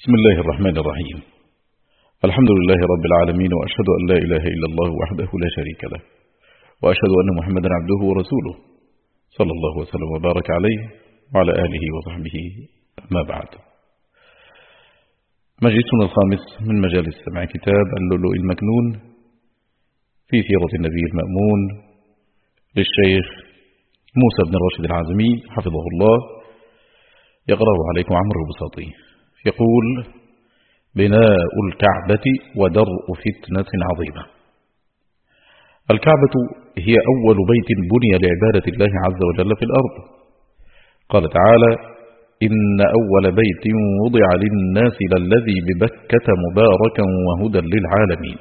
بسم الله الرحمن الرحيم. الحمد لله رب العالمين وأشهد أن لا إله إلا الله وحده لا شريك له وأشهد أن محمدا عبده ورسوله. صلى الله وسلم وبارك عليه وعلى آله وصحبه. أما بعد. مجلسنا الخامس من مجالس سمع كتاب اللؤلؤ المكنون في سيرة النبي المأمون للشيخ موسى بن الراشد العازمي حفظه الله. يقرأه عليكم عمرو البساطي يقول بناء الكعبة ودرء فتنة عظيمة. الكعبة هي أول بيت بني لعبادة الله عز وجل في الأرض. قال تعالى إن أول بيت وضع للناس للذي ببكة مباركا وهدى للعالمين.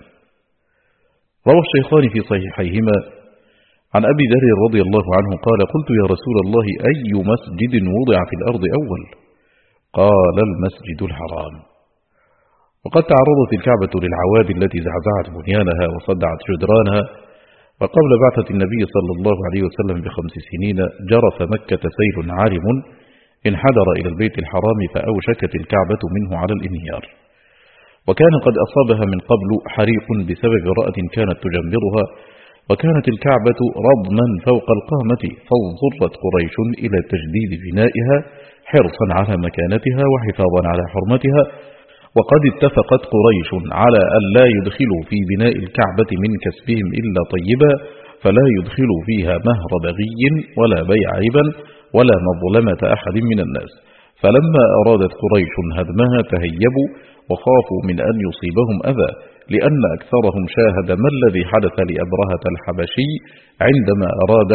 روى الشيخان في صحيحيهما عن أبي ذر رضي الله عنه قال قلت يا رسول الله أي مسجد وضع في الأرض أول؟ قال المسجد الحرام. وقد تعرضت الكعبة للعواد التي زعزعت بنيانها وصدعت جدرانها وقبل بعثة النبي صلى الله عليه وسلم بخمس سنين جرف مكة سيل عارم انحدر إلى البيت الحرام فأوشكت الكعبة منه على الانهيار. وكان قد أصابها من قبل حريق بسبب رأة كانت تجمرها وكانت الكعبة رضما فوق القامة فاضطرت قريش إلى تجديد بنائها حرصا على مكانتها وحفاظا على حرمتها وقد اتفقت قريش على أن لا يدخلوا في بناء الكعبة من كسبهم إلا طيبا فلا يدخلوا فيها مهر بغي ولا بيع عبا ولا مظلمة أحد من الناس. فلما أرادت قريش هدمها تهيبوا وخافوا من أن يصيبهم أذى لأن أكثرهم شاهد ما الذي حدث لأبرهة الحبشي عندما أراد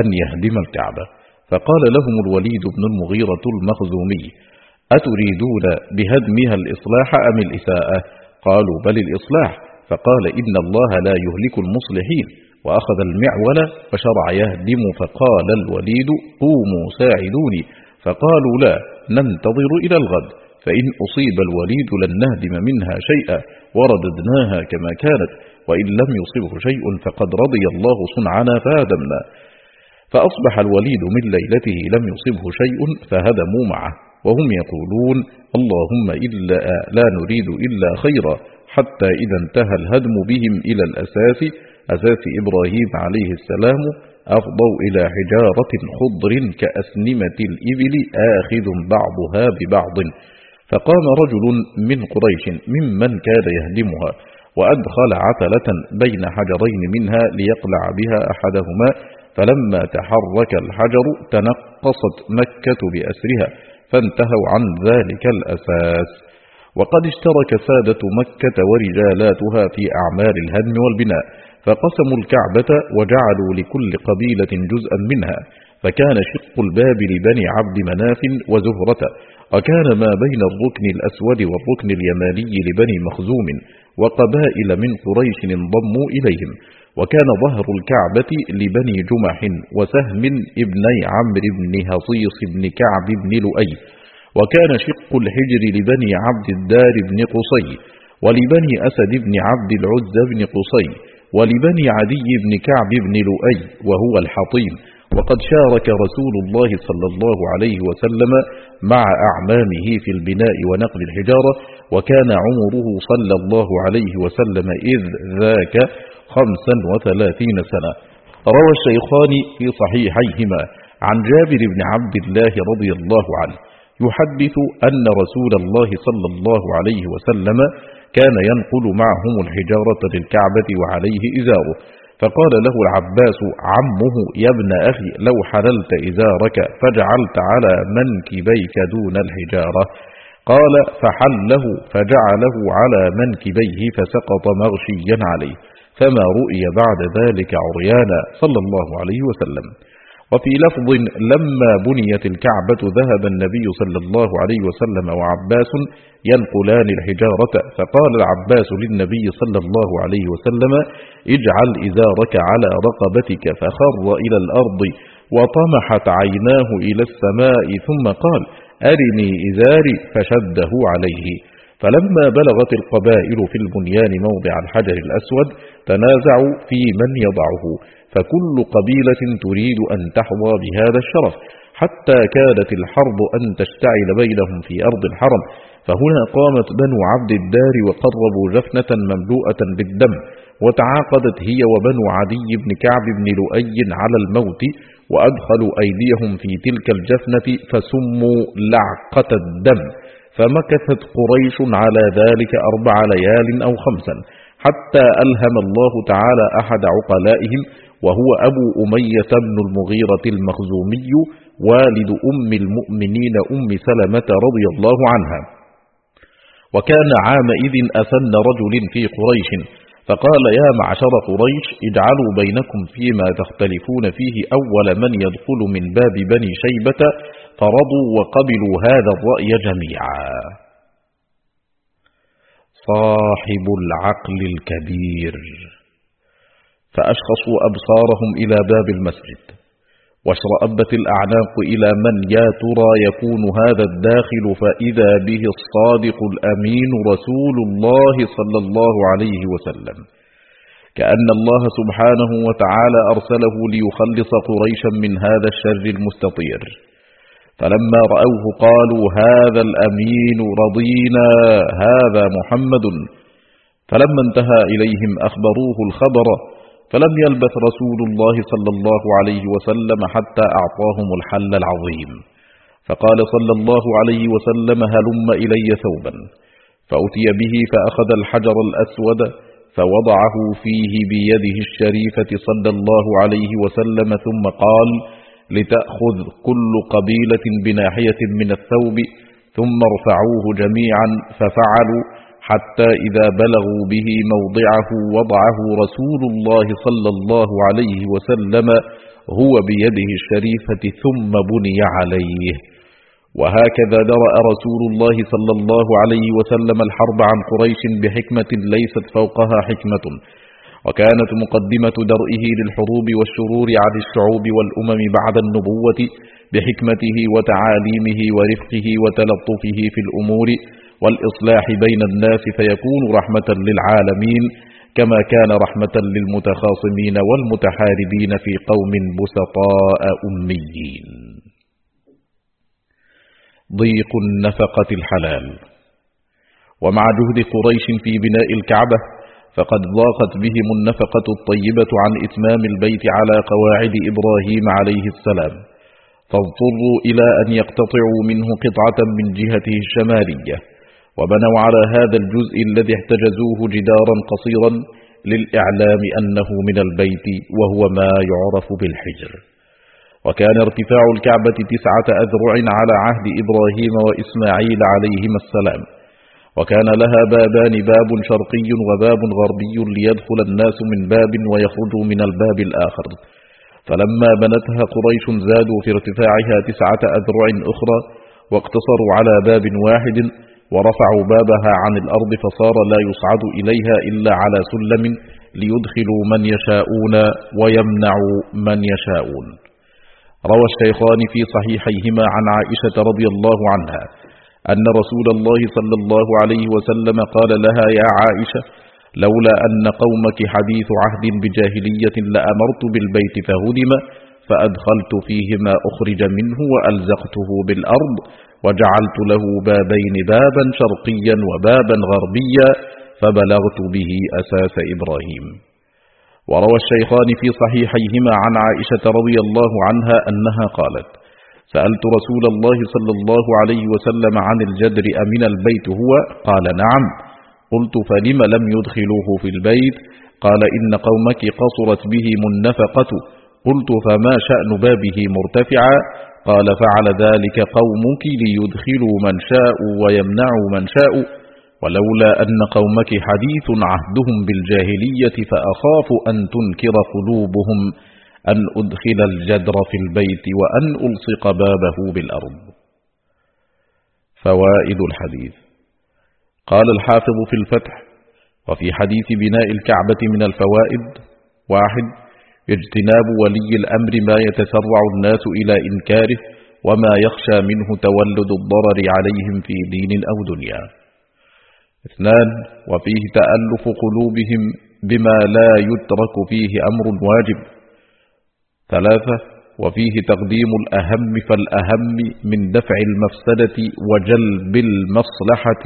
أن يهدم الكعبة. فقال لهم الوليد بن المغيرة المخزومي أتريدون بهدمها الإصلاح أم الإساءة؟ قالوا بل الإصلاح. فقال إن الله لا يهلك المصلحين. وأخذ المعول فشرع يهدم فقال الوليد قوموا ساعدوني. فقالوا لا ننتظر إلى الغد. فإن أصيب الوليد لن نهدم منها شيئا ورددناها كما كانت. وإن لم يصبه شيء فقد رضي الله صنعنا فهدمنا. فأصبح الوليد من ليلته لم يصبه شيء فهدموا معه وهم يقولون اللهم إلا لا نريد إلا خيرا حتى إذا انتهى الهدم بهم إلى الأساس أساس إبراهيم عليه السلام أفضوا إلى حجارة خضر كأسنمة الإبل آخذ بعضها ببعض. فقام رجل من قريش ممن كان يهدمها وأدخل عتلة بين حجرين منها ليقلع بها أحدهما فلما تحرك الحجر تنقصت مكة بأسرها فانتهوا عن ذلك الأساس. وقد اشترك سادة مكة ورجالاتها في أعمال الهدم والبناء فقسموا الكعبة وجعلوا لكل قبيلة جزءا منها فكان شق الباب لبني عبد مناف وزهرة وكان ما بين الركن الأسود والركن اليماني لبني مخزوم وقبائل من قريش انضموا إليهم. وكان ظهر الكعبة لبني جمح وسهم ابني عمرو بن هصيص بن كعب بن لؤي وكان شق الحجر لبني عبد الدار بن قصي ولبني أسد بن عبد العز بن قصي ولبني عدي بن كعب بن لؤي وهو الحطيم. وقد شارك رسول الله صلى الله عليه وسلم مع أعمامه في البناء ونقل الحجارة وكان عمره صلى الله عليه وسلم إذ ذاك خمسا وثلاثين سنة. روى الشيخان في صحيحيهما عن جابر بن عبد الله رضي الله عنه يحدث أن رسول الله صلى الله عليه وسلم كان ينقل معهم الحجارة للكعبة وعليه إزاره. فقال له العباس عمه يا ابن أخي لو حللت إزارك فجعلت على منكبيك دون الحجارة. قال فحله فجعله على منكبيه فسقط مغشيا عليه. فما رؤي بعد ذلك عريانا صلى الله عليه وسلم. وفي لفظ لما بنيت الكعبة ذهب النبي صلى الله عليه وسلم وعباس ينقلان الحجارة فقال العباس للنبي صلى الله عليه وسلم اجعل إزارك على رقبتك. فخر إلى الأرض وطمحت عيناه إلى السماء ثم قال أرني إزاري. فشده عليه. فلما بلغت القبائل في البنيان موضع الحجر الأسود تنازعوا في من يضعه. فكل قبيلة تريد أن تحظى بهذا الشرف حتى كادت الحرب أن تشتعل بينهم في أرض الحرم. فهنا قامت بنو عبد الدار وقربوا جفنة مملوءة بالدم وتعاقدت هي وبنو عدي بن كعب بن لؤي على الموت وأدخلوا أيديهم في تلك الجفنة فسموا لعقة الدم. فمكثت قريش على ذلك أربع ليال أو خمسا حتى ألهم الله تعالى أحد عقلائهم وهو أبو أمية بن المغيرة المخزومي والد أم المؤمنين أم سلمة رضي الله عنها. وكان عامئذ أثن رجل في قريش فقال يا معشر قريش اجعلوا بينكم فيما تختلفون فيه أول من يدخل من باب بني شيبة فرضوا وقبلوا هذا الرأي جميعا. صاحب العقل الكبير. فأشخصوا أبصارهم إلى باب المسجد. واشرأبت الأعناق إلى من يا ترى يكون هذا الداخل؟ فإذا به الصادق الأمين رسول الله صلى الله عليه وسلم. كأن الله سبحانه وتعالى أرسله ليخلص قريشا من هذا الشر المستطير. فلما رأوه قالوا هذا الأمين رضينا هذا محمد. فلما انتهى إليهم أخبروه الخبر فلم يلبث رسول الله صلى الله عليه وسلم حتى أعطاهم الحل العظيم. فقال صلى الله عليه وسلم هلم إلي ثوبا. فأتي به فأخذ الحجر الأسود فوضعه فيه بيده الشريفة صلى الله عليه وسلم ثم قال لتأخذ كل قبيلة بناحية من الثوب ثم ارفعوه جميعا ففعلوا حتى إذا بلغوا به موضعه وضعه رسول الله صلى الله عليه وسلم هو بيده الشريفة ثم بني عليه. وهكذا درأ رسول الله صلى الله عليه وسلم الحرب عن قريش بحكمة ليست فوقها حكمة. وكانت مقدمة درئه للحروب والشرور عن الشعوب والأمم بعد النبوة بحكمته وتعاليمه ورفقه وتلطفه في الأمور والإصلاح بين الناس فيكون رحمة للعالمين كما كان رحمة للمتخاصمين والمتحاربين في قوم بسطاء أميين. ضيق النفقة الحلال. ومع جهد قريش في بناء الكعبة فقد ضاقت بهم النفقة الطيبة عن إتمام البيت على قواعد إبراهيم عليه السلام. فاضطروا إلى أن يقتطعوا منه قطعة من جهته الشمالية وبنوا على هذا الجزء الذي احتجزوه جدارا قصيرا للإعلام أنه من البيت وهو ما يعرف بالحجر. وكان ارتفاع الكعبة تسعة أذرع على عهد إبراهيم وإسماعيل عليهما السلام. وكان لها بابان باب شرقي وباب غربي ليدخل الناس من باب ويخرجوا من الباب الآخر. فلما بنتها قريش زادوا في ارتفاعها تسعة أذرع أخرى واقتصروا على باب واحد ورفعوا بابها عن الأرض فصار لا يصعد إليها إلا على سلم ليدخلوا من يشاءون ويمنعوا من يشاءون. روى الشيخان في صحيحيهما عن عائشة رضي الله عنها أن رسول الله صلى الله عليه وسلم قال لها يا عائشة لولا أن قومك حديث عهد بجاهلية لأمرت بالبيت فهدم فأدخلت فيه ما أخرج منه وألزقته بالأرض وجعلت له بابين بابا شرقيا وبابا غربيا فبلغت به أساس إبراهيم. وروى الشيخان في صحيحيهما عن عائشة رضي الله عنها أنها قالت سألت رسول الله صلى الله عليه وسلم عن الجدر أمن البيت هو؟ قال نعم. قلت فلم لم يدخلوه في البيت؟ قال إن قومك قصرت بهم النفقة. قلت فما شأن بابه مرتفعا؟ قال فعل ذلك قومك ليدخلوا من شاءوا ويمنعوا من شاءوا ولولا أن قومك حديث عهدهم بالجاهلية فأخاف أن تنكر قلوبهم. أن أدخل الجدر في البيت وأن ألصق بابه بالأرض. فوائد الحديث. قال الحافظ في الفتح وفي حديث بناء الكعبة من الفوائد واحد اجتناب ولي الأمر ما يتسرع الناس إلى إنكاره وما يخشى منه تولد الضرر عليهم في دين أو دنيا. اثنان وفيه تألف قلوبهم بما لا يترك فيه أمر واجب. ثلاثة وفيه تقديم الأهم فالأهم من دفع المفسدة وجلب المصلحة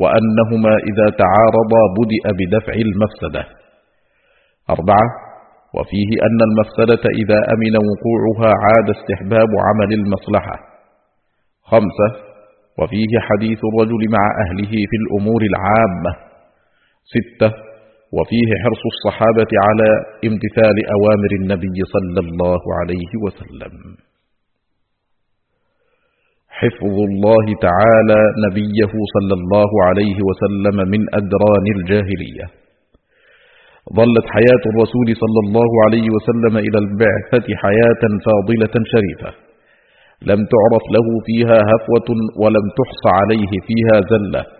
وأنهما إذا تعارضا بدأ بدفع المفسدة. أربعة وفيه أن المفسدة إذا أمن وقوعها عاد استحباب عمل المصلحة. خمسة وفيه حديث الرجل مع أهله في الأمور العامة. ستة وفيه حرص الصحابة على امتثال أوامر النبي صلى الله عليه وسلم. حفظ الله تعالى نبيه صلى الله عليه وسلم من أدران الجاهلية. ظلت حياة الرسول صلى الله عليه وسلم إلى البعثة حياة فاضلة شريفة. لم تعرف له فيها هفوة ولم تحص عليه فيها زلة.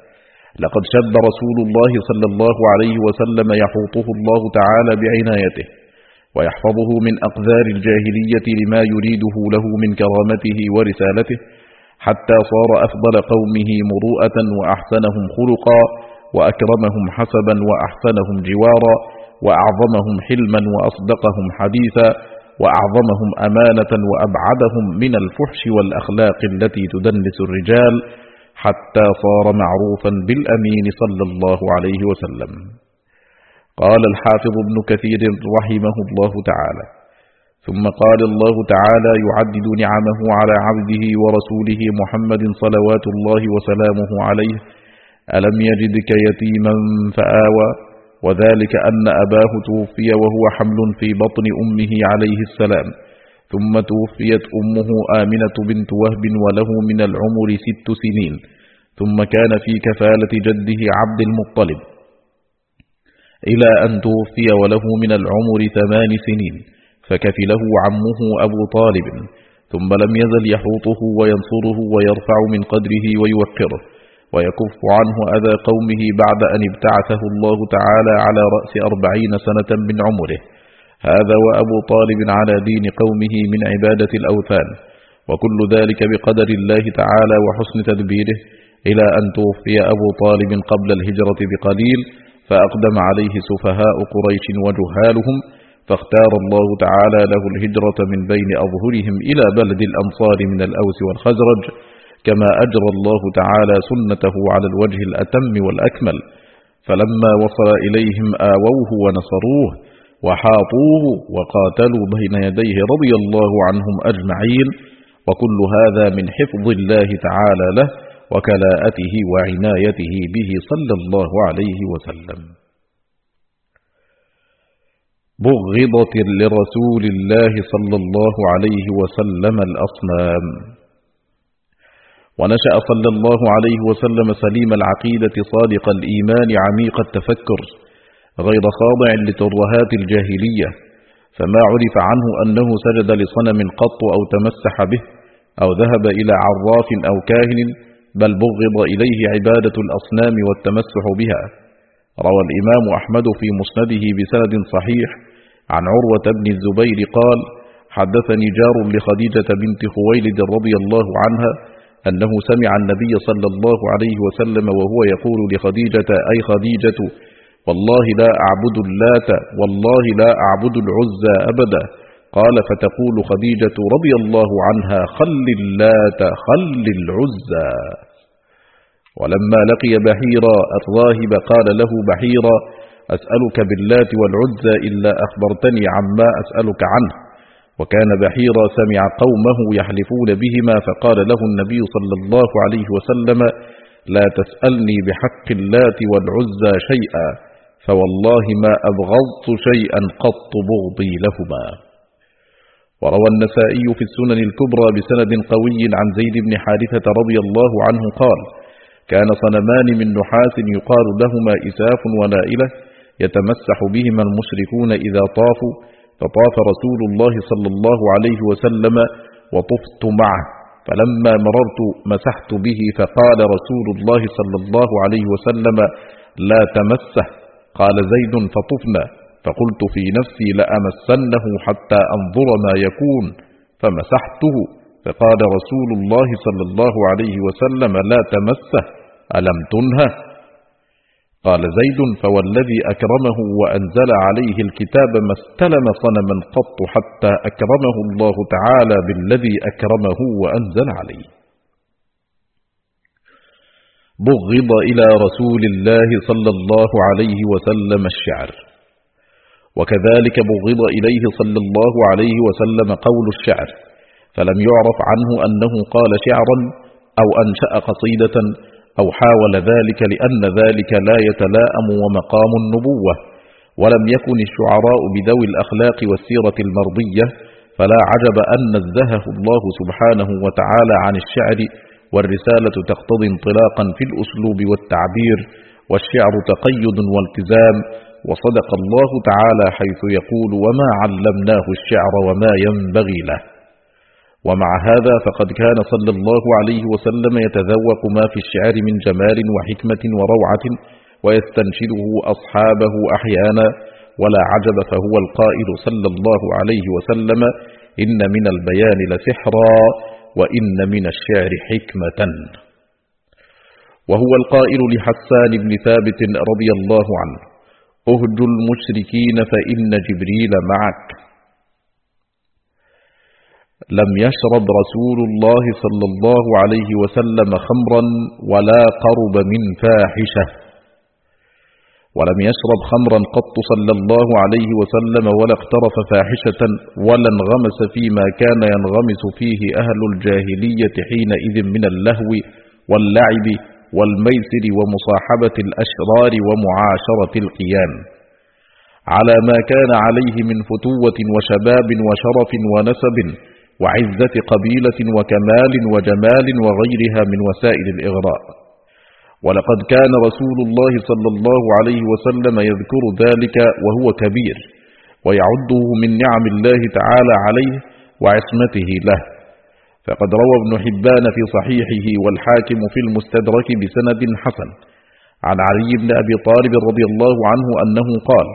لقد شد رسول الله صلى الله عليه وسلم يحوطه الله تعالى بعنايته ويحفظه من أقذار الجاهلية لما يريده له من كرامته ورسالته حتى صار أفضل قومه مروءة وأحسنهم خلقا وأكرمهم حسبا وأحسنهم جوارا وأعظمهم حلما وأصدقهم حديثا وأعظمهم أمانة وأبعدهم من الفحش والأخلاق التي تدنس الرجال حتى صار معروفا بالأمين صلى الله عليه وسلم. قال الحافظ ابن كثير رحمه الله تعالى ثم قال الله تعالى يعدد نعمه على عبده ورسوله محمد صلوات الله وسلامه عليه ألم يجدك يتيما فآوى؟ وذلك أن أباه توفي وهو حمل في بطن أمه عليه السلام. ثم توفيت أمه آمنة بنت وهب وله من العمر ست سنين. ثم كان في كفالة جده عبد المطلب. إلى أن توفي وله من العمر ثمان سنين فكفله عمه أبو طالب ثم لم يزل يحوطه وينصره ويرفع من قدره ويوقره ويكف عنه أذى قومه بعد أن ابتعثه الله تعالى على رأس أربعين سنة من عمره. هذا وأبو طالب على دين قومه من عبادة الأوثان وكل ذلك بقدر الله تعالى وحسن تدبيره إلى أن توفي أبو طالب قبل الهجرة بقليل فأقدم عليه سفهاء قريش وجهالهم فاختار الله تعالى له الهجرة من بين أظهرهم إلى بلد الأنصار من الأوس والخزرج كما أجرى الله تعالى سنته على الوجه الأتم والأكمل. فلما وصل إليهم آووه ونصروه وحاطوه وقاتلوا بين يديه رضي الله عنهم أجمعين وكل هذا من حفظ الله تعالى له وكلاءته وعنايته به صلى الله عليه وسلم. بغضت لرسول الله صلى الله عليه وسلم الأصنام. ونشأ صلى الله عليه وسلم سليم العقيدة صادق الإيمان عميق التفكر. غير خاضع لترهات الجاهلية فما عرف عنه أنه سجد لصنم قط أو تمسح به أو ذهب إلى عراف أو كاهن بل بغض إليه عبادة الأصنام والتمسح بها. روى الإمام أحمد في مسنده بسند صحيح عن عروة بن الزبير قال حدثني جار لخديجة بنت خويلد رضي الله عنها أنه سمع النبي صلى الله عليه وسلم وهو يقول لخديجة أي خديجة والله لا أعبد اللات والله لا أعبد العزى أبدا. قال فتقول خديجة رضي الله عنها خل اللات خل العزى ولما لقي بحيرا الراهب قال له بحيرا أسألك باللات والعزى إلا أخبرتني عما أسألك عنه. وكان بحيرا سمع قومه يحلفون بهما فقال له النبي صلى الله عليه وسلم لا تسألني بحق اللات والعزى شيئا. فوالله ما أبغضت شيئا قط بغضي لهما. وروى النسائي في السنن الكبرى بسند قوي عن زيد بن حارثة رضي الله عنه قال كان صنمان من نحاس يقال لهما إساف ونائلة يتمسح بهما المشركون إذا طافوا فطاف رسول الله صلى الله عليه وسلم وطفت معه فلما مررت مسحت به فقال رسول الله صلى الله عليه وسلم لا تمسه قال زيد فطفنا. فقلت في نفسي لأمسنه حتى أنظر ما يكون فمسحته. فقال رسول الله صلى الله عليه وسلم لا تمسه ألم تنهه؟ قال زيد فوالذي أكرمه وأنزل عليه الكتاب ما استلم صنما قط حتى أكرمه الله تعالى بالذي أكرمه وأنزل عليه. بغض إلى رسول الله صلى الله عليه وسلم الشعر. وكذلك بغض إليه صلى الله عليه وسلم قول الشعر. فلم يعرف عنه أنه قال شعرا أو أنشأ قصيدة أو حاول ذلك لأن ذلك لا يتلاءم ومقام النبوة. ولم يكن الشعراء بذوي الأخلاق والسيرة المرضية. فلا عجب أن نزهه الله سبحانه وتعالى عن الشعر والرسالة تقتضي انطلاقا في الأسلوب والتعبير والشعر تقيد والتزام وصدق الله تعالى حيث يقول وما علمناه الشعر وما ينبغي له. ومع هذا فقد كان صلى الله عليه وسلم يتذوق ما في الشعر من جمال وحكمة وروعة ويستنشده أصحابه أحيانا. ولا عجب فهو القائل صلى الله عليه وسلم إن من البيان لسحرا. وإن من الشعر حكمة. وهو القائل لحسان بن ثابت رضي الله عنه أهج المشركين فإن جبريل معك. لم يشرب رسول الله صلى الله عليه وسلم خمرا ولا قرب من فاحشة. ولم يشرب خمرا قط صلى الله عليه وسلم ولا اقترف فاحشة ولا انغمس فيما كان ينغمس فيه أهل الجاهلية حينئذ من اللهو واللعب والميسر ومصاحبة الأشرار ومعاشرة القيام. على ما كان عليه من فتوة وشباب وشرف ونسب وعزة قبيلة وكمال وجمال وغيرها من وسائل الإغراء. ولقد كان رسول الله صلى الله عليه وسلم يذكر ذلك وهو كبير ويعده من نعم الله تعالى عليه وعصمته له. فقد روى ابن حبان في صحيحه والحاكم في المستدرك بسند حسن. عن علي بن أبي طالب رضي الله عنه أنه قال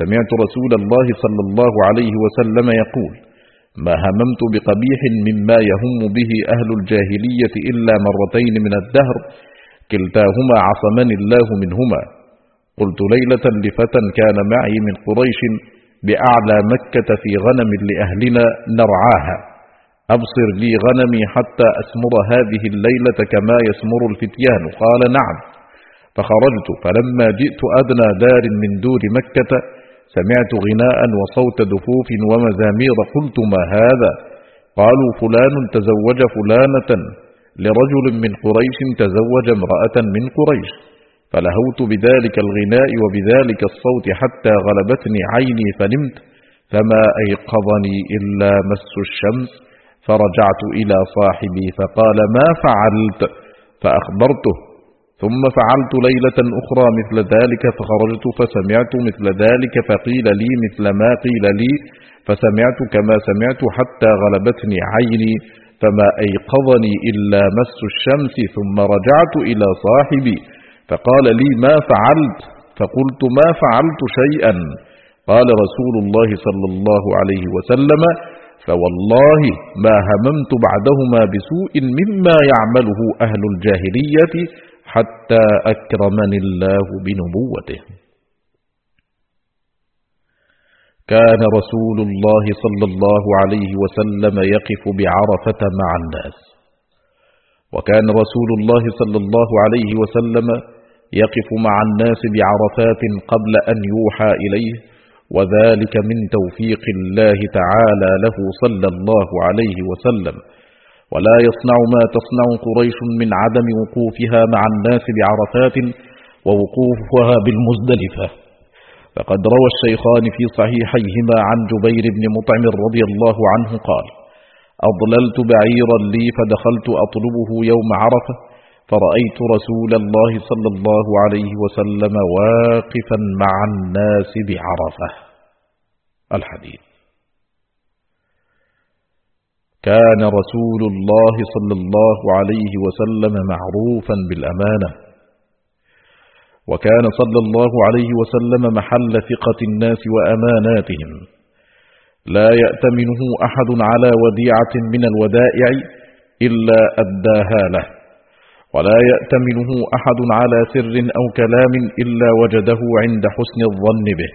سمعت رسول الله صلى الله عليه وسلم يقول ما هممت بقبيح مما يهم به أهل الجاهلية إلا مرتين من الدهر كلتاهما عصمني الله منهما. قلت ليلة لفتى كان معي من قريش بأعلى مكة في غنم لأهلنا نرعاها. أبصر لي غنمي حتى أسمر هذه الليلة كما يسمر الفتيان. قال نعم. فخرجت فلما جئت أدنى دار من دور مكة سمعت غناء وصوت دفوف ومزامير. قلت ما هذا؟ قالوا فلان تزوج فلانة. لرجل من قريش تزوج امرأة من قريش فلهوت بذلك الغناء وبذلك الصوت حتى غلبتني عيني فنمت فما أيقظني إلا مس الشمس فرجعت إلى صاحبي فقال ما فعلت؟ فأخبرته ثم فعلت ليلة أخرى مثل ذلك فخرجت فسمعت مثل ذلك فقيل لي مثل ما قيل لي فسمعت كما سمعت حتى غلبتني عيني فما أيقظني إلا مس الشمس ثم رجعت إلى صاحبي فقال لي ما فعلت؟ فقلت ما فعلت شيئا. قال رسول الله صلى الله عليه وسلم فوالله ما هممت بعدهما بسوء مما يعمله أهل الجاهلية حتى أكرمني الله بنبوته. كان رسول الله صلى الله عليه وسلم يقف بعرفة مع الناس. وكان رسول الله صلى الله عليه وسلم يقف مع الناس بعرفات قبل أن يوحى إليه وذلك من توفيق الله تعالى له صلى الله عليه وسلم. ولا يصنع ما تصنع قريش من عدم وقوفها مع الناس بعرفات ووقوفها بالمزدلفة. فقد روى الشيخان في صحيحيهما عن جبير بن مطعم رضي الله عنه قال أضللت بعيرا لي فدخلت أطلبه يوم عرفة فرأيت رسول الله صلى الله عليه وسلم واقفا مع الناس بعرفة. الحديث. كان رسول الله صلى الله عليه وسلم معروفا بالأمانة وكان صلى الله عليه وسلم محل ثقة الناس وأماناتهم. لا يأتمنه أحد على وديعة من الودائع إلا أداها له. ولا يأتمنه أحد على سر أو كلام إلا وجده عند حسن الظن به.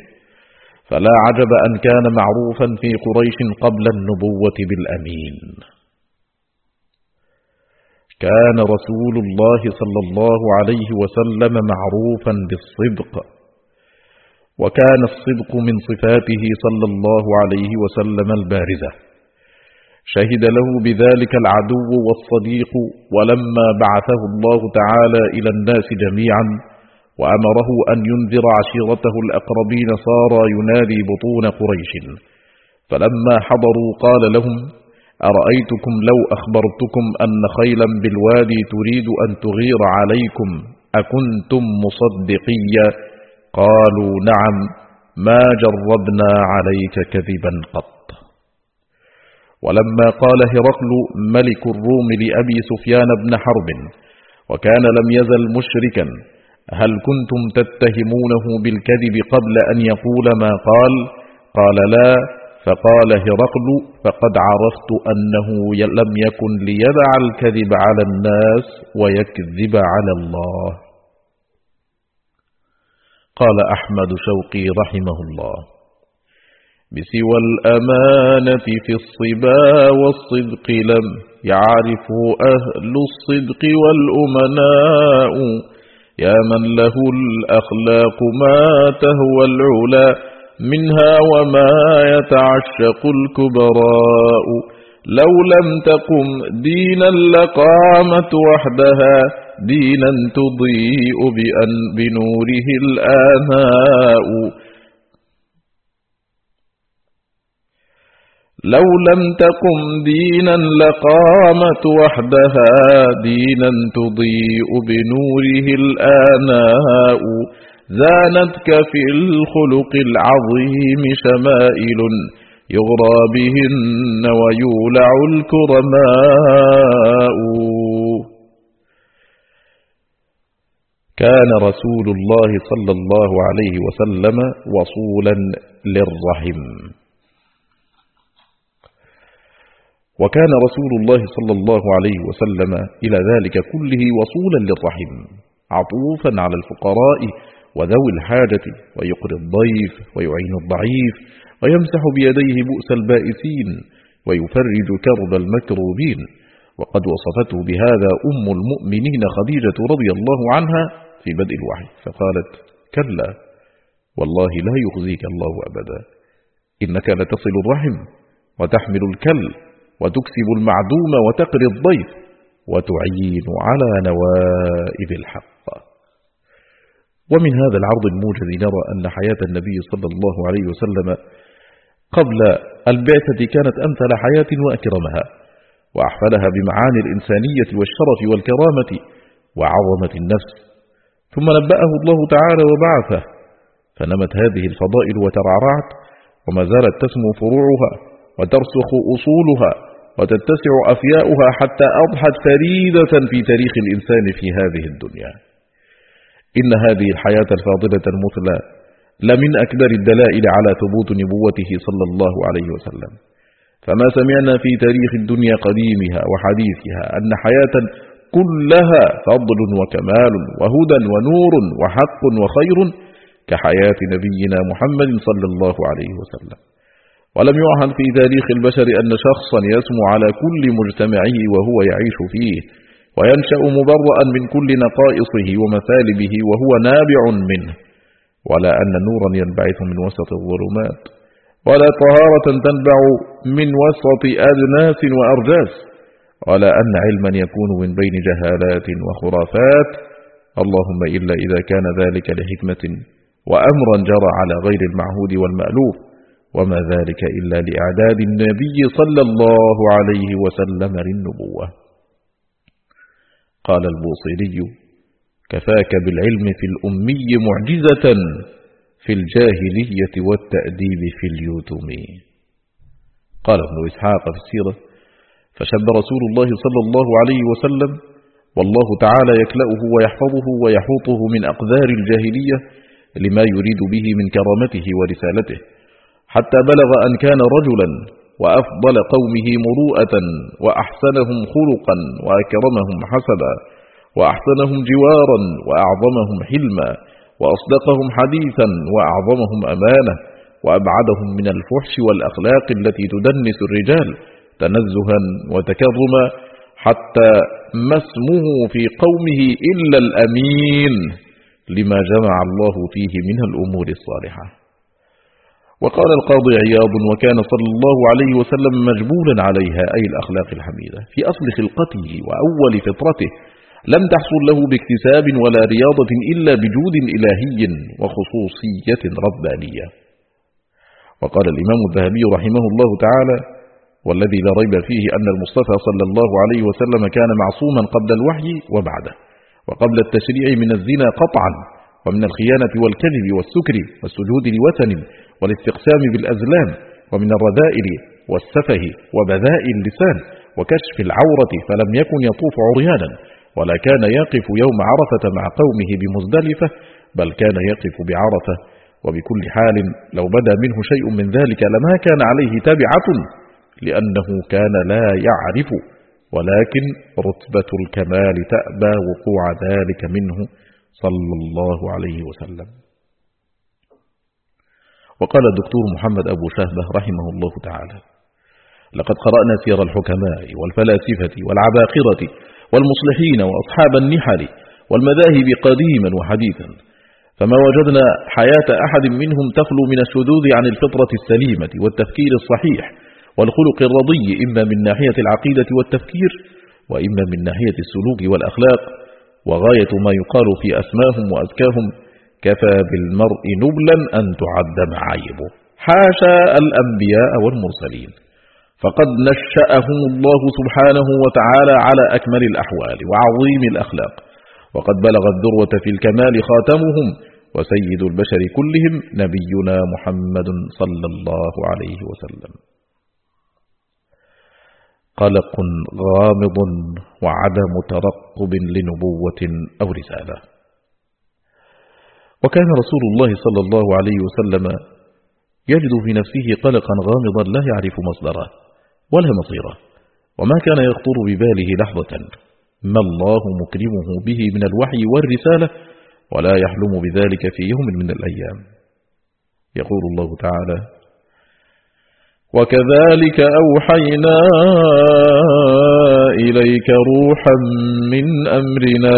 فلا عجب أن كان معروفا في قريش قبل النبوة بالأمين. كان رسول الله صلى الله عليه وسلم معروفا بالصدق. وكان الصدق من صفاته صلى الله عليه وسلم البارزة. شهد له بذلك العدو والصديق ولما بعثه الله تعالى إلى الناس جميعا وأمره أن ينذر عشيرته الأقربين صار ينادي بطون قريش. فلما حضروا قال لهم أرأيتكم لو أخبرتكم أن خيلا بالوادي تريد أن تغير عليكم أكنتم مصدقيا قالوا نعم ما جربنا عليك كذبا قط. ولما قال هرقل ملك الروم لأبي سفيان بن حرب وكان لم يزل مشركا هل كنتم تتهمونه بالكذب قبل أن يقول ما قال؟ قال لا فقال هرقل فقد عرفت أنه لم يكن ليدع الكذب على الناس ويكذب على الله. قال أحمد شوقي رحمه الله بسوى الأمانة في الصبا والصدق لم يعرف أهل الصدق والأمناء يا من له الأخلاق ما تهوى العلا منها وما يتعشق الكبراء. لو لم تقم دينا لقامت وحدها دينا تضيء بأن بنوره الآناء لو لم تقم دينا لقامت وحدها دينا تضيء بنوره الآناء زانتك في الخلق العظيم شمائل يغرى بهن ويولع الكرماء. كان رسول الله صلى الله عليه وسلم وصولا للرحم. وكان رسول الله صلى الله عليه وسلم إلى ذلك كله وصولا للرحم عطوفا على الفقراء وذوي الحاجة ويقري الضيف ويعين الضعيف ويمسح بيديه بؤس البائسين ويفرج كرب المكروبين. وقد وصفته بهذا أم المؤمنين خديجة رضي الله عنها في بدء الوحي فقالت كلا والله لا يخزيك الله أبدا. إنك لتصل الرحم وتحمل الكل وتكسب المعدوم وتقري الضيف وتعين على نوائب الحق. ومن هذا العرض الموجز نرى أن حياة النبي صلى الله عليه وسلم قبل البعثة كانت أمثل حياة وأكرمها وأحفلها بمعاني الإنسانية والشرف والكرامة وعظمة النفس. ثم نبأه الله تعالى وبعثه فنمت هذه الفضائل وترعرعت وما زالت تسمو فروعها وترسخ أصولها وتتسع أفياؤها حتى أضحت فريدة في تاريخ الإنسان في هذه الدنيا. إن هذه الحياة الفاضلة المثلى لمن أكبر الدلائل على ثبوت نبوته صلى الله عليه وسلم. فما سمعنا في تاريخ الدنيا قديمها وحديثها أن حياة كلها فضل وكمال وهدى ونور وحق وخير كحياة نبينا محمد صلى الله عليه وسلم. ولم يعهد في تاريخ البشر أن شخصا يسمو على كل مجتمعه وهو يعيش فيه وينشأ مبرأ من كل نقائصه ومثالبه وهو نابع منه ولا أن نورا ينبعث من وسط الظلمات ولا طهارة تنبع من وسط أدناس وأرجاس ولا أن علما يكون من بين جهالات وخرافات. اللهم إلا إذا كان ذلك لحكمة وأمرا جرى على غير المعهود والمألوف وما ذلك إلا لإعداد النبي صلى الله عليه وسلم للنبوة. قال البوصيري كفاك بالعلم في الأمي معجزة في الجاهلية والتأديب في اليتم قال ابن إسحاق في السيرة فشب رسول الله صلى الله عليه وسلم والله تعالى يكلأه ويحفظه ويحوطه من أقدار الجاهلية لما يريد به من كرامته ورسالته حتى بلغ أن كان رجلا وأفضل قومه مروءة وأحسنهم خلقا وأكرمهم حسبا وأحسنهم جوارا وأعظمهم حلما وأصدقهم حديثا وأعظمهم أمانة وأبعدهم من الفحش والأخلاق التي تدنس الرجال تنزها وتكرما حتى ما اسمه في قومه إلا الأمين لما جمع الله فيه من الأمور الصالحة. وقال القاضي عياض وكان صلى الله عليه وسلم مجبولا عليها أي الأخلاق الحميدة في أصل خلقته وأول فطرته. لم تحصل له باكتساب ولا رياضة إلا بجود إلهي وخصوصية ربانية. وقال الإمام الذهبي رحمه الله تعالى والذي لا ريب فيه أن المصطفى صلى الله عليه وسلم كان معصوما قبل الوحي وبعده وقبل التشريع من الزنا قطعا ومن الخيانة والكذب والسكر والسجود لوثن والاستقسام بالأزلام ومن الرذائل والسفه وبذاء اللسان وكشف العورة فلم يكن يطوف عريانا ولا كان يقف يوم عرفة مع قومه بمزدلفة بل كان يقف بعرفة. وبكل حال لو بدا منه شيء من ذلك لما كان عليه تبعة لأنه كان لا يعرف. ولكن رتبة الكمال تأبى وقوع ذلك منه. صلى الله عليه وسلم. وقال الدكتور محمد أبو شهبة رحمه الله تعالى لقد قرأنا سير الحكماء والفلاسفة والعباقرة والمصلحين وأصحاب النحل والمذاهب قديما وحديثا فما وجدنا حياة أحد منهم تخلو من الشذوذ عن الفطرة السليمة والتفكير الصحيح والخلق الرضي إما من ناحية العقيدة والتفكير وإما من ناحية السلوك والأخلاق وغاية ما يقال في أسماهم وأزكاهم كفى بالمرء نبلا أن تعد معايبه. حاشا الأنبياء والمرسلين. فقد نشأهم الله سبحانه وتعالى على أكمل الأحوال وعظيم الأخلاق. وقد بلغ الذروة في الكمال خاتمهم وسيد البشر كلهم نبينا محمد صلى الله عليه وسلم. قلق غامض وعدم ترقب لنبوة أو رسالة. وكان رسول الله صلى الله عليه وسلم يجد في نفسه قلقا غامضا لا يعرف مصدره ولا مصيره وما كان يخطر بباله لحظة ما الله مكرمه به من الوحي والرسالة ولا يحلم بذلك في يوم من الأيام. يقول الله تعالى وكذلك أوحينا إليك روحا من أمرنا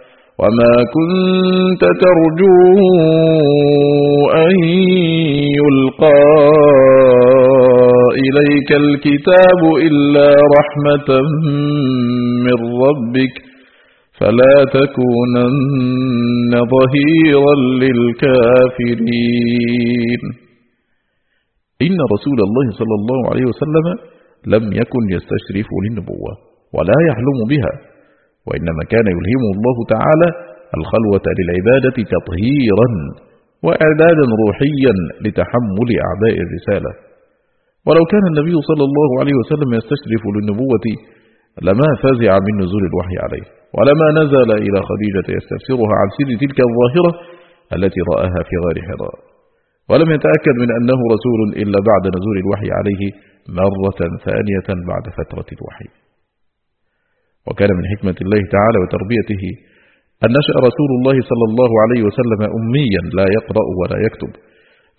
وما كنت ترجو أن يلقى إليك الكتاب إلا رحمة من ربك فلا تكونن ظهيرا للكافرين إن رسول الله صلى الله عليه وسلم لم يكن يستشرف للنبوة ولا يحلم بها وإنما كان يلهمه الله تعالى الخلوة للعبادة تطهيرا وإعدادا روحيا لتحمل أعباء الرسالة. ولو كان النبي صلى الله عليه وسلم يستشرف للنبوة لما فزع من نزول الوحي عليه ولما نزل إلى خديجة يستفسرها عن سر تلك الظاهرة التي رآها في غار حراء. ولم يتأكد من أنه رسول إلا بعد نزول الوحي عليه مرة ثانية بعد فترة الوحي. وكان من حكمة الله تعالى وتربيته أن نشأ رسول الله صلى الله عليه وسلم أميا لا يقرأ ولا يكتب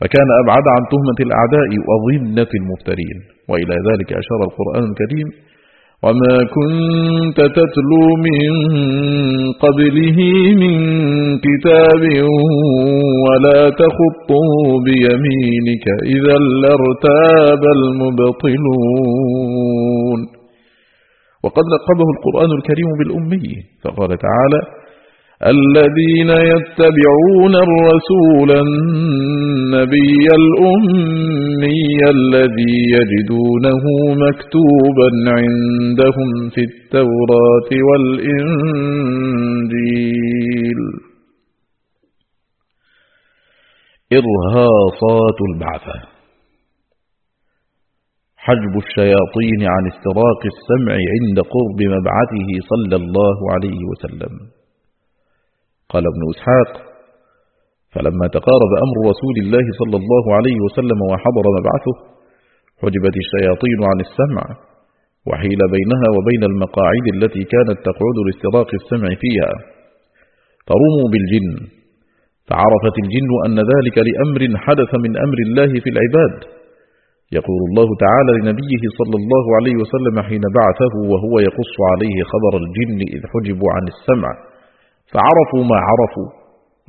فكان أبعد عن تهمة الأعداء وظنة المفترين وإلى ذلك أشار القرآن الكريم وما كنت تتلو من قبله من كتاب ولا تخطه بيمينك إذا لارتاب المبطلون. وقد لقبه القرآن الكريم بالأمي فقال تعالى الذين يتبعون الرسول النبي الأمي الذي يجدونه مكتوبا عندهم في التوراة والإنجيل. إرهاصات البعثة. حجب الشياطين عن استراق السمع عند قرب مبعثه صلى الله عليه وسلم. قال ابن إسحاق فلما تقارب أمر رسول الله صلى الله عليه وسلم وحضر مبعثه حجبت الشياطين عن السمع وحيل بينها وبين المقاعد التي كانت تقعد لاستراق السمع فيها. فرموا بالجن فعرفت الجن أن ذلك لأمر حدث من أمر الله في العباد. يقول الله تعالى لنبيه صلى الله عليه وسلم حين بعثه وهو يقص عليه خبر الجن إذ حجبوا عن السمع فعرفوا ما عرفوا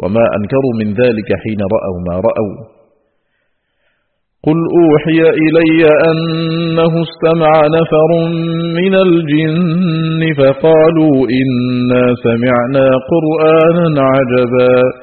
وما أنكروا من ذلك حين رأوا ما رأوا. قل أوحي إلي أنه استمع نفر من الجن فقالوا إنا سمعنا قرآنا عجبا.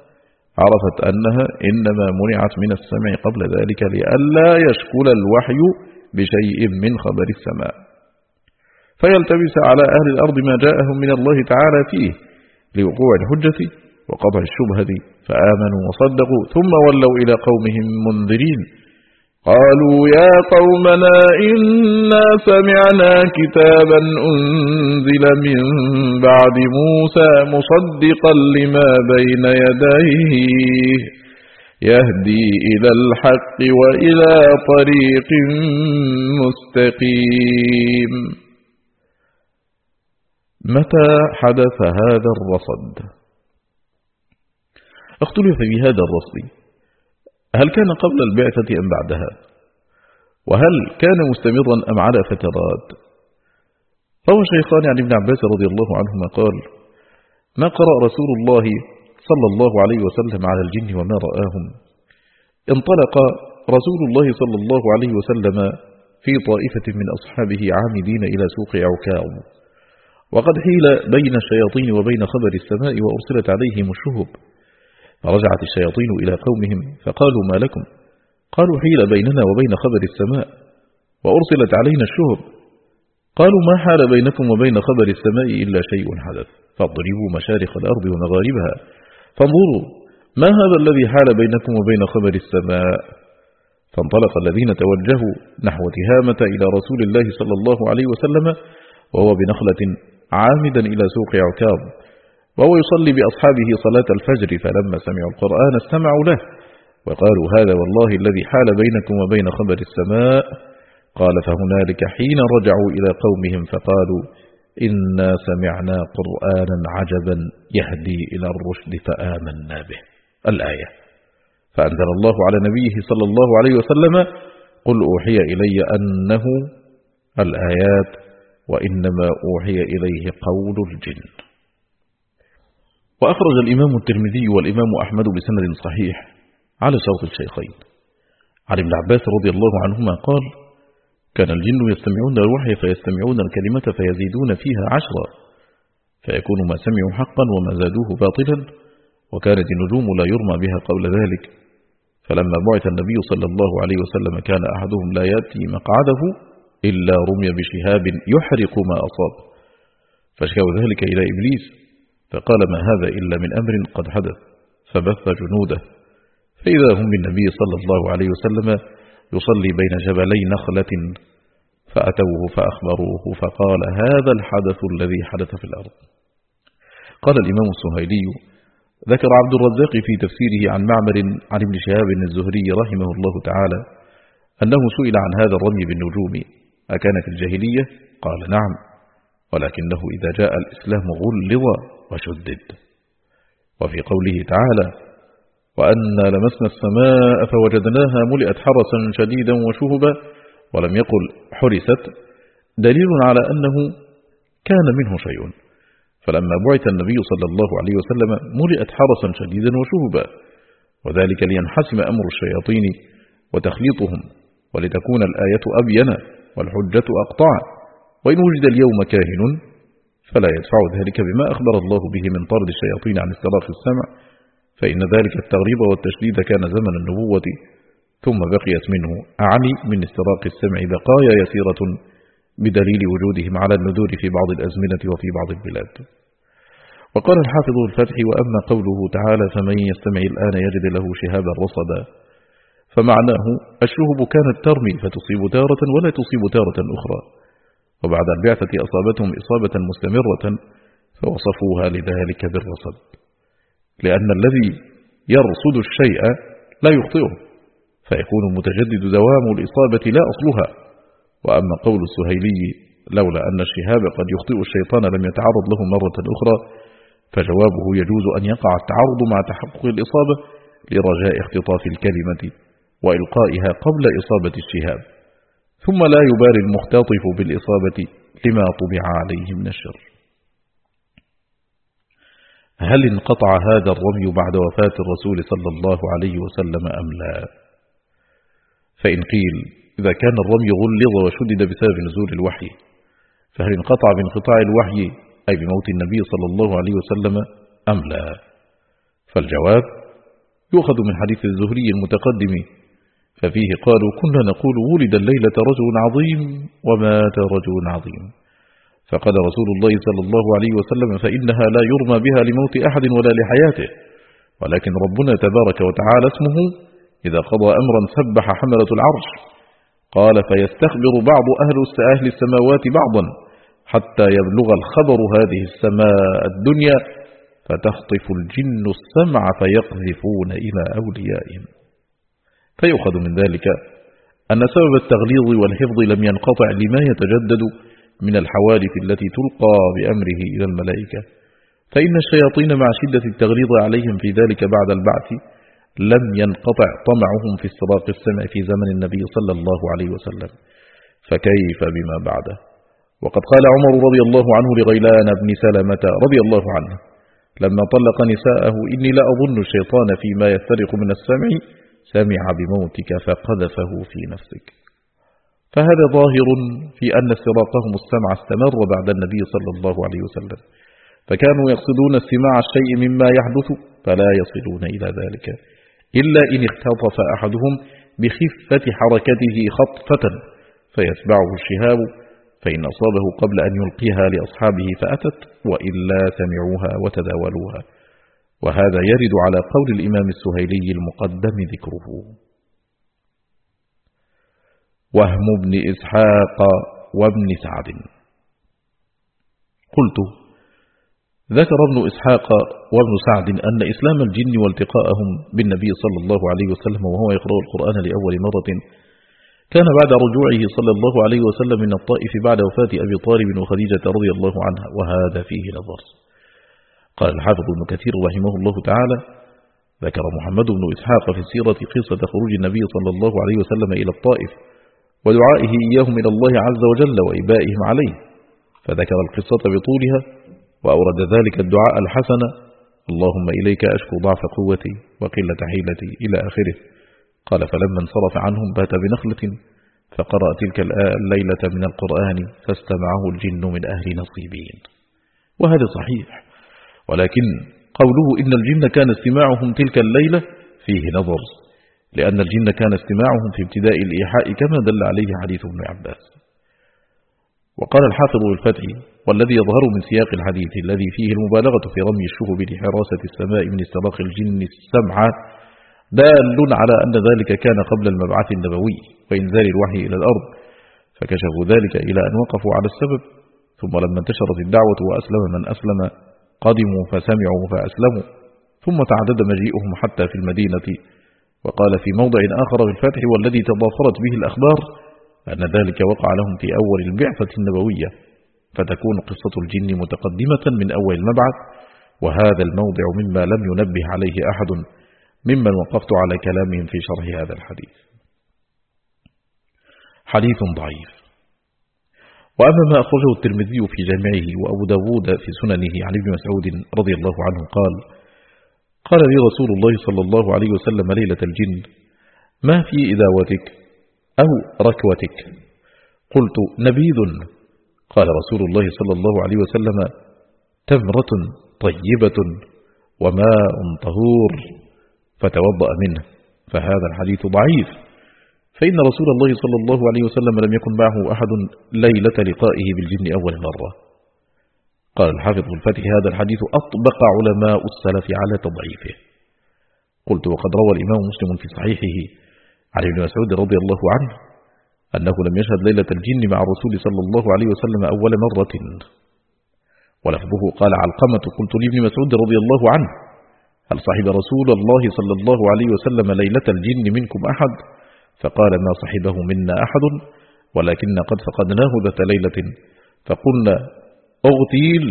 عرفت أنها إنما منعت من السمع قبل ذلك لئلا يشكل الوحي بشيء من خبر السماء. فيلتبس على أهل الأرض ما جاءهم من الله تعالى فيه لوقوع الحجة وقطع الشبهة فآمنوا وصدقوا ثم ولوا إلى قومهم منذرين. قالوا يا قومنا إنا سمعنا كتابا أنزل من بعد موسى مصدقا لما بين يديه يهدي إلى الحق وإلى طريق مستقيم. متى حدث هذا الرصد؟ اختلف في هذا الرصد. هل كان قبل البعثة أم بعدها؟ وهل كان مستمرا أم على فترات؟ روى شيخان عن ابن عباس رضي الله عنهما قال ما قرأ رسول الله صلى الله عليه وسلم على الجن وما رآهم؟ انطلق رسول الله صلى الله عليه وسلم في طائفة من أصحابه عامدين إلى سوق عكاظ وقد حيل بين الشياطين وبين خبر السماء وأرسلت عليهم الشهب. فرجعت الشياطين إلى قومهم فقالوا ما لكم؟ قالوا حيل بيننا وبين خبر السماء وأرسلت علينا الشهب. قالوا ما حال بينكم وبين خبر السماء إلا شيء حدث. فاضربوا مشارق الأرض ومغاربها. فانظروا ما هذا الذي حال بينكم وبين خبر السماء؟ فانطلق الذين توجهوا نحو تهامة إلى رسول الله صلى الله عليه وسلم وهو بنخلة عامدا إلى سوق عكاظ. وهو يصلي بأصحابه صلاة الفجر فلما سمعوا القرآن استمعوا له وقالوا هذا والله الذي حال بينكم وبين خبر السماء. قال فهنالك حين رجعوا إلى قومهم فقالوا إنا سمعنا قرآنا عجبا يهدي إلى الرشد فآمنا به. الآية فأنزل الله على نبيه صلى الله عليه وسلم قل أوحي إلي أنه الآيات وإنما أوحي إليه قول الجن. وأخرج الإمام الترمذي والإمام أحمد بسند صحيح على شرط الشيخين. عن ابن عباس رضي الله عنهما قال كان الجن يستمعون الوحي فيستمعون الكلمة فيزيدون فيها عشرا فيكون ما سمعوا حقا وما زادوه باطلا وكانت النجوم لا يرمى بها قبل ذلك فلما بعث النبي صلى الله عليه وسلم كان أحدهم لا يأتي مقعده إلا رمي بشهاب يحرق ما أصاب فاشكوا ذلك إلى إبليس فقال ما هذا إلا من أمر قد حدث فبث جنوده. فإذا هم بالنبي صلى الله عليه وسلم يصلي بين جبلي نخلة فأتوه فأخبروه فقال هذا الحدث الذي حدث في الأرض. قال الإمام السهيلي ذكر عبد الرزاق في تفسيره عن معمر عن ابن شهاب الزهري رحمه الله تعالى أنه سئل عن هذا الرمي بالنجوم أكان في الجاهلية؟ قال نعم ولكنه إذا جاء الإسلام غلظ. وشدد. وفي قوله تعالى وأنا لمسنا السماء فوجدناها ملئت حرسا شديدا وشهبا ولم يقل حرست دليل على أنه كان منه شيء. فلما بعث النبي صلى الله عليه وسلم ملئت حرسا شديدا وشهبا. وذلك لينحسم أمر الشياطين وتخليطهم ولتكون الآية أبينا والحجة أقطع وإن وجد اليوم كاهن فلا يدفع ذلك بما أخبر الله به من طرد الشياطين عن استراق السمع فإن ذلك التغريب والتشديد كان زمن النبوة ثم بقيت منه أعني من استراق السمع بقايا يسيرة بدليل وجودهم على النذور في بعض الأزمنة وفي بعض البلاد. وقال الحافظ الفتح وأما قوله تعالى فمن يستمع الآن يجد له شهابا رصدا فمعناه الشهب كانت ترمي فتصيب تارة ولا تصيب تارة أخرى وبعد البعثة أصابتهم إصابة مستمرة فوصفوها لذلك بالرصد. لأن الذي يرصد الشيء لا يخطئه فيكون المتجدد دوام الإصابة لا أصلها. وأما قول السهيلي لولا أن الشهاب قد يخطئ الشيطان لم يتعرض له مرة أخرى فجوابه يجوز أن يقع التعرض مع تحقق الإصابة لرجاء اختطاف الكلمة وإلقائها قبل إصابة الشهاب. ثم لا يبالي المختطف بالإصابة لما طبع عليه من الشر. هل انقطع هذا الرمي بعد وفاة الرسول صلى الله عليه وسلم أم لا؟ فإن قيل إذا كان الرمي غلظ وشدد بسبب نزول الوحي فهل انقطع بانقطاع الوحي أي بموت النبي صلى الله عليه وسلم أم لا؟ فالجواب يؤخذ من حديث الزهري المتقدم ففيه قالوا كنا نقول ولد الليلة رجل عظيم ومات رجل عظيم. فقال رسول الله صلى الله عليه وسلم فإنها لا يرمى بها لموت أحد ولا لحياته. ولكن ربنا تبارك وتعالى اسمه إذا قضى أمرا سبح حملة العرش. قال فيستخبر بعض أهل أهل السماوات بعضا حتى يبلغ الخبر هذه السماء الدنيا فتخطف الجن السمع فيقذفون إلى أوليائهم. فيؤخذ من ذلك أن سبب التغليظ والحفظ لم ينقطع لما يتجدد من الحوادث التي تلقى بأمره إلى الملائكة. فإن الشياطين مع شدة التغليظ عليهم في ذلك بعد البعث لم ينقطع طمعهم في استراق السمع في زمن النبي صلى الله عليه وسلم. فكيف بما بعده؟ وقد قال عمر رضي الله عنه لغيلان بن سلمة رضي الله عنه لما طلق نساءه إني لا أظن الشيطان فيما يسترق من السمع سمع بموتك فقذفه في نفسك. فهذا ظاهر في أن استراقهم السمع استمر بعد النبي صلى الله عليه وسلم. فكانوا يقصدون استماع الشيء مما يحدث فلا يصلون إلى ذلك إلا إن اختطف أحدهم بخفة حركته خطفة فيتبعه الشهاب فإن أصابه قبل أن يلقيها لأصحابه فأتت وإلا سمعوها وتداولوها. وهذا يرد على قول الإمام السهيلي المقدم ذكره. وهم ابن إسحاق وابن سعد. قلت ذكر ابن إسحاق وابن سعد أن إسلام الجن والتقاءهم بالنبي صلى الله عليه وسلم وهو يقرأ القرآن لأول مرة كان بعد رجوعه صلى الله عليه وسلم من الطائف بعد وفاة أبي طالب وخديجة رضي الله عنها وهذا فيه نظر. قال الحافظ ابن كثير رحمه الله تعالى ذكر محمد بن إسحاق في السيرة قصة خروج النبي صلى الله عليه وسلم إلى الطائف ودعائه إياهم إلى الله عز وجل وإبائهم عليه فذكر القصة بطولها وأورد ذلك الدعاء الحسن اللهم إليك أشكو ضعف قوتي وقلة حيلتي إلى آخره. قال فلما انصرف عنهم بات بنخلة فقرأ تلك الليلة من القرآن فاستمعه الجن من أهل نصيبين. وهذا صحيح. ولكن قوله إن الجن كان استماعهم تلك الليلة فيه نظر لأن الجن كان استماعهم في ابتداء الإيحاء كما دل عليه حديث ابن عباس. وقال الحافظ الفتح والذي يظهر من سياق الحديث الذي فيه المبالغة في رمي الشهب لحراسة السماء من استراق الجن السمع دال على أن ذلك كان قبل المبعث النبوي وإنزال الوحي إلى الأرض فكشفوا ذلك إلى أن وقفوا على السبب ثم لما انتشرت الدعوة وأسلم من أسلم قدموا فسمعوا فأسلموا. ثم تعدد مجيئهم حتى في المدينة. وقال في موضع آخر في الفتح والذي تضافرت به الأخبار أن ذلك وقع لهم في أول البعثة النبوية. فتكون قصة الجن متقدمة من أول المبعث. وهذا الموضع مما لم ينبه عليه أحد ممن وقفت على كلامهم في شرح هذا الحديث. حديث ضعيف. وأما ما أخرجه الترمذي في جامعه وأبو داود في سننه عن ابن مسعود رضي الله عنه قال قال لي رسول الله صلى الله عليه وسلم ليلة الجن ما في إذاوتك أو ركوتك؟ قلت نبيذ. قال رسول الله صلى الله عليه وسلم تمرة طيبة وماء طهور. فتوضأ منه فهذا الحديث ضعيف. فإن رسول الله صلى الله عليه وسلم لم يكن معه أحد ليلة لقائه بالجن أول مرة. قال الحافظ الفتح هذا الحديث أطبق علماء السلف على تضعيفه. قلت وقد روى الإمام مسلم في صحيحه عن ابن مسعود رضي الله عنه أنه لم يشهد ليلة الجن مع الرسول صلى الله عليه وسلم أول مرة. ولفظه قال علقمة قلت لابن مسعود رضي الله عنه هل صحب رسول الله صلى الله عليه وسلم ليلة الجن منكم أحد؟ فقال ما صحبه منا أحد ولكن قد فقدناه ذات ليلة فقلنا أغتيل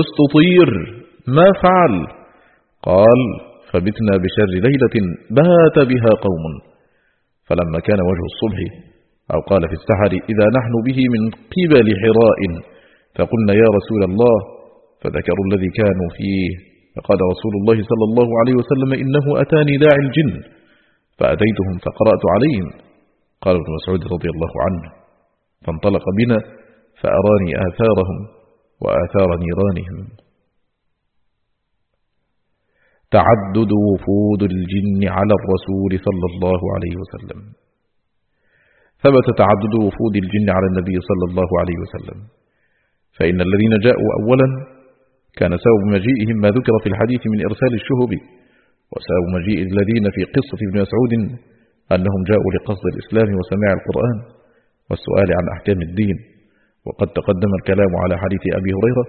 أستطير ما فعل؟ قال فبتنا بشر ليلة بات بها قوم. فلما كان وجه الصبح أو قال في السحر إذا نحن به من قبل حراء فقلنا يا رسول الله فذكروا الذي كانوا فيه. فقال رسول الله صلى الله عليه وسلم إنه أتاني داعي الجن. فأتيتهم فقرأت عليهم. قال ابن مسعود رضي الله عنه. فانطلق بنا فأراني آثارهم وآثار نيرانهم. تعدد وفود الجن على الرسول صلى الله عليه وسلم. ثبت تعدد وفود الجن على النبي صلى الله عليه وسلم. فإن الذين جاءوا أولا كان سبب مجيئهم ما ذكر في الحديث من إرسال الشهب. وسبب مجيء الذين في قصة ابن مسعود أنهم جاءوا لقصد الإسلام وسماع القرآن والسؤال عن أحكام الدين وقد تقدم الكلام على حديث أبي هريرة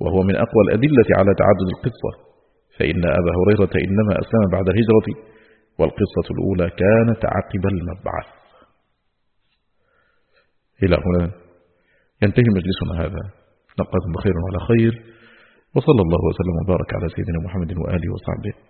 وهو من أقوى الأدلة على تعدد القصة فإن أبا هريرة إنما أسلم بعد الهجرة والقصة الأولى كانت عقب المبعث. إلى هنا ينتهي مجلسنا هذا. نقاكم بخير وعلى خير وصلى الله وسلم وبارك على سيدنا محمد وآله وصحبه.